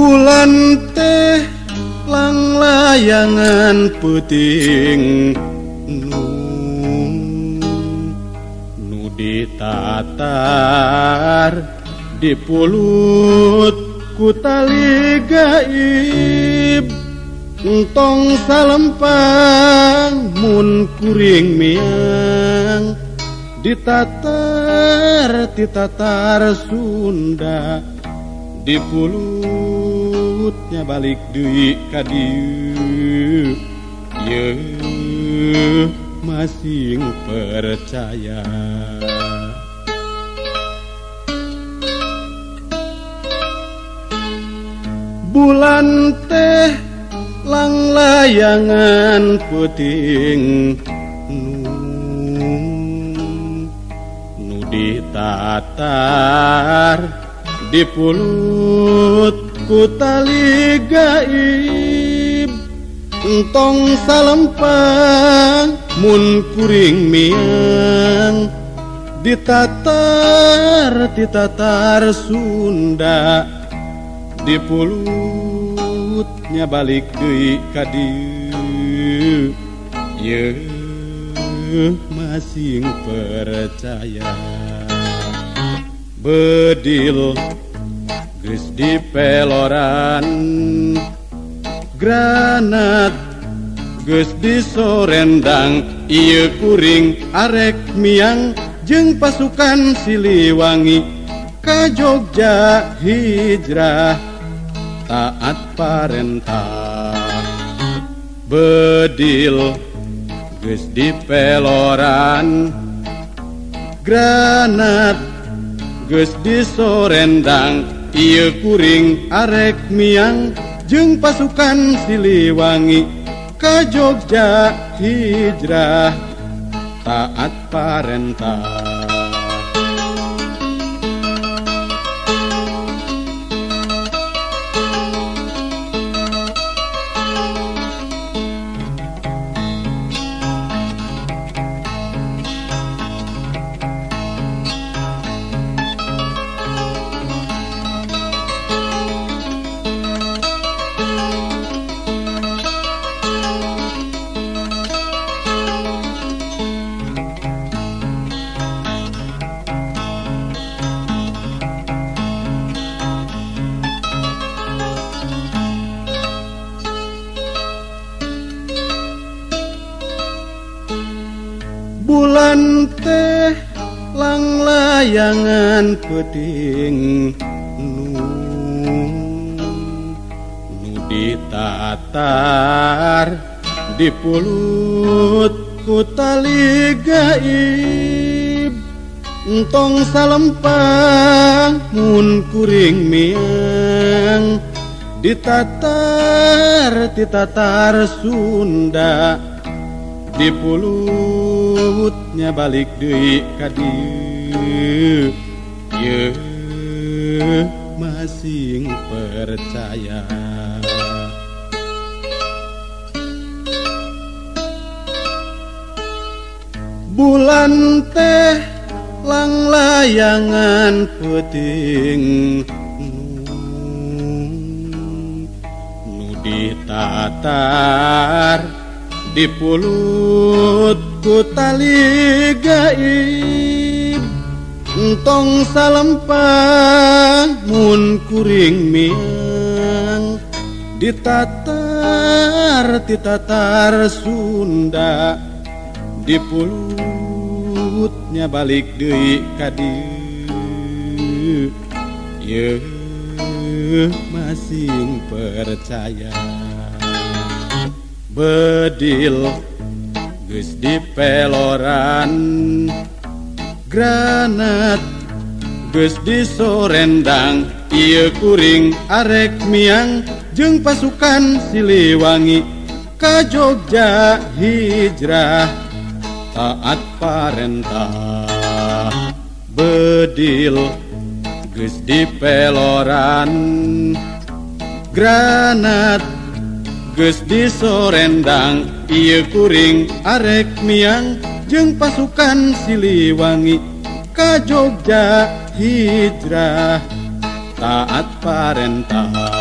bulan teh lang layangan puting Nung. Nudi tatar dipulut kutali gaib. Entong salempang mun kuring miang. Ditatar ditatar Sunda dipulut luputnya balik Dwi kadiu ye masing percaya. Bulan teh lang layangan puting nu. Ditatar dipulut kutali gaib entong salempang mun kuring miang. Ditatar ditatar Sunda dipulutnya balik deui ka dieu. Ye masing percaya bedil Geus dipeloran granat Geus disorendang ieu kuring arek miang jeung pasukan Siliwangi ka Jogja hijrah. Taat parentah bedil geus dipeloran granat geus disorendang Ieu kuring arek miang jeung pasukan Siliwangi ka Jogja hijrah. Taat parentah bulan teh lang layangan nu. Ditatar dipulut ku tali gaib. Entong salempang mun kuring miang. Ditatar ditatar Sunda dipulut luhutnya balik dui tadi ye masing percaya. Bulan teh lang layangan puting. Nu ditatar dipulut kutali gaib entong salempang mun kuring miang. Ditatar ditatar Sunda dipulutnya balik deui ka dieu. Masing percaya. Bedil geus di peloran granat geus di sorendang Ieu kuring arek miang. Jeung pasukan Siliwangi ka Jogja hijrah taat parentah bedil geus di peloran granat disorendang ia kuring arek miang jeung pasukan siliwangi ka Jogja hijrah. Taat parentah